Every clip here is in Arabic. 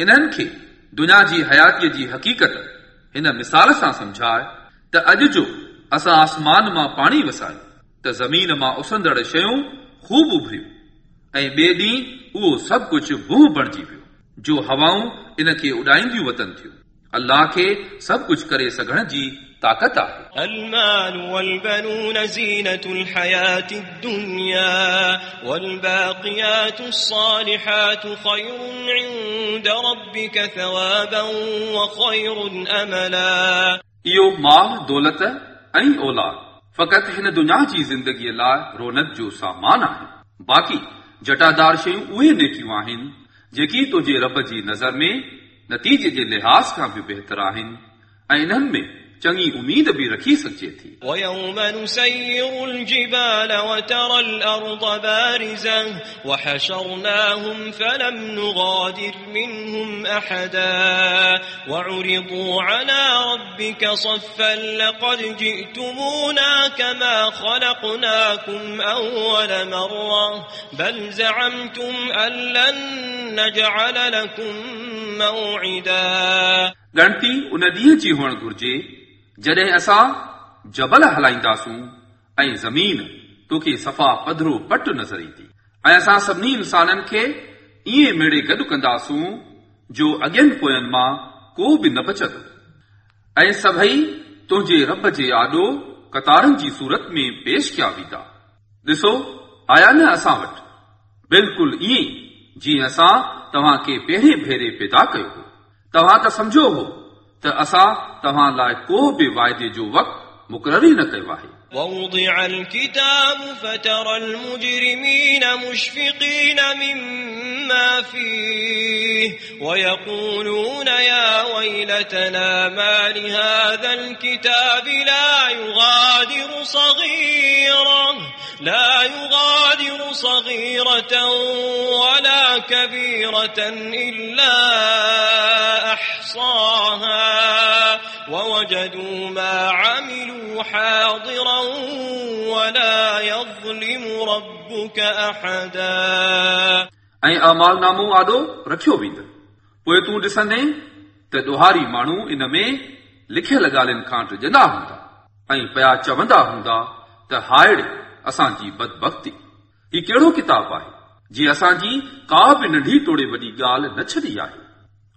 नबी इन्हनि खे दुनिया जी हयातीअ जी हक़ीक़त हिन मिसाल सां सम्झाए त अॼु जो असां आसमान मां पाणी वसायो त ज़मीन मां उसंदड़ शयूं ख़ूब उभरियूं ऐं ॿिए ॾींहुं उहो सभु कुझु बुह बणिजी वियो जो हवाऊं इन खे उॾाईंदियूं वतन थियूं अल्लाह खे सभु कुझु करे सघण जी ताक़त आहे المال والبنون زينة الحياة الدنيا والباقيات الصالحات خير عند ربك ثوابا وخير أملا इहो माल दौलत ऐं औलाद फ़क़ति हिन दुनिया जी ज़िंदगीअ लाइ रौनक जो सामान आहे बाक़ी जटादार शयूं उहे नेकियूं आहिनि जेकी तुंहिंजे रब जी नज़र में नतीजे जे लिहाज़ खां बि बहितर आहिनि ऐं इन्हनि में चङी उमीद बि रखी सघिजे थी ويوم نسير الجبال وترى الأرض بارزة وحشرناهم فلم نغادر منهم أحدا وعرضوا على ربك صفا لقد جئتمونا كما خلقناكم أول مرة بل زعمتم أن لن نجعل لكم موعدا ॻणती उन ॾींहं जी हुअणु घुर्जे जॾहिं असां जबल हलाईंदासूं ऐं ज़मीन तोखे सफ़ा पधरो पट नज़र ईंदी ऐं असां सभिनी इंसाननि खे ईअं मेड़े गॾु कंदासूं जो अॻियनि पोयनि मां को बि न बचंदो ऐं सभई तुंहिंजे रब जे आॾो कतारनि जी सूरत में पेश कया वेंदा ॾिसो आया न असां वटि बिल्कुलु ईअं जीअं असां तव्हांखे पहिरें भेरे पैदा कयो हो तव्हां त सम्झो हो त असां तव्हां लाइ को बि वाइदे जो वक़्तु मुक़ररु ई न कयो आहे ووضع الكتاب فترى المجرمين مشفقين مما فيه ويقولون يا ويلتنا ما لهذا الكتاب لا يغادر صغيرة لا يغادر صغيرة ولا كبيرة إلا أحصاها ووجدوا ما عملوا حاضرا ولا يظلم ربك أحدا ऐं अमाल नामो आॾो रखियो वेंदो पोइ तूं ॾिसंदे त ॾोहारी माण्हू इन में लिखियल ॻाल्हियुनि खां टिजंदा हूंदा ऐं पिया चवंदा हूंदा त हायड़े असांजी बदबख्ती ही कहिड़ो किताब आहे जीअं असांजी का बि नंढी तोड़े वॾी ॻाल्हि न छॾी आहे।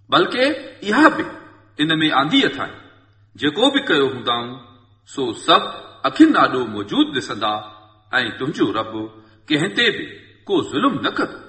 बल्कि इहा बि इन में आंदी अथाई जेको बि कयो हूंदाऊं, सो सभु अखियुनि ॾाढो मौजूदु ॾिसंदा, ऐं तुंहिंजो रब कंहिं ते बि को ज़ुल्म न कंदो।